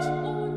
Oh.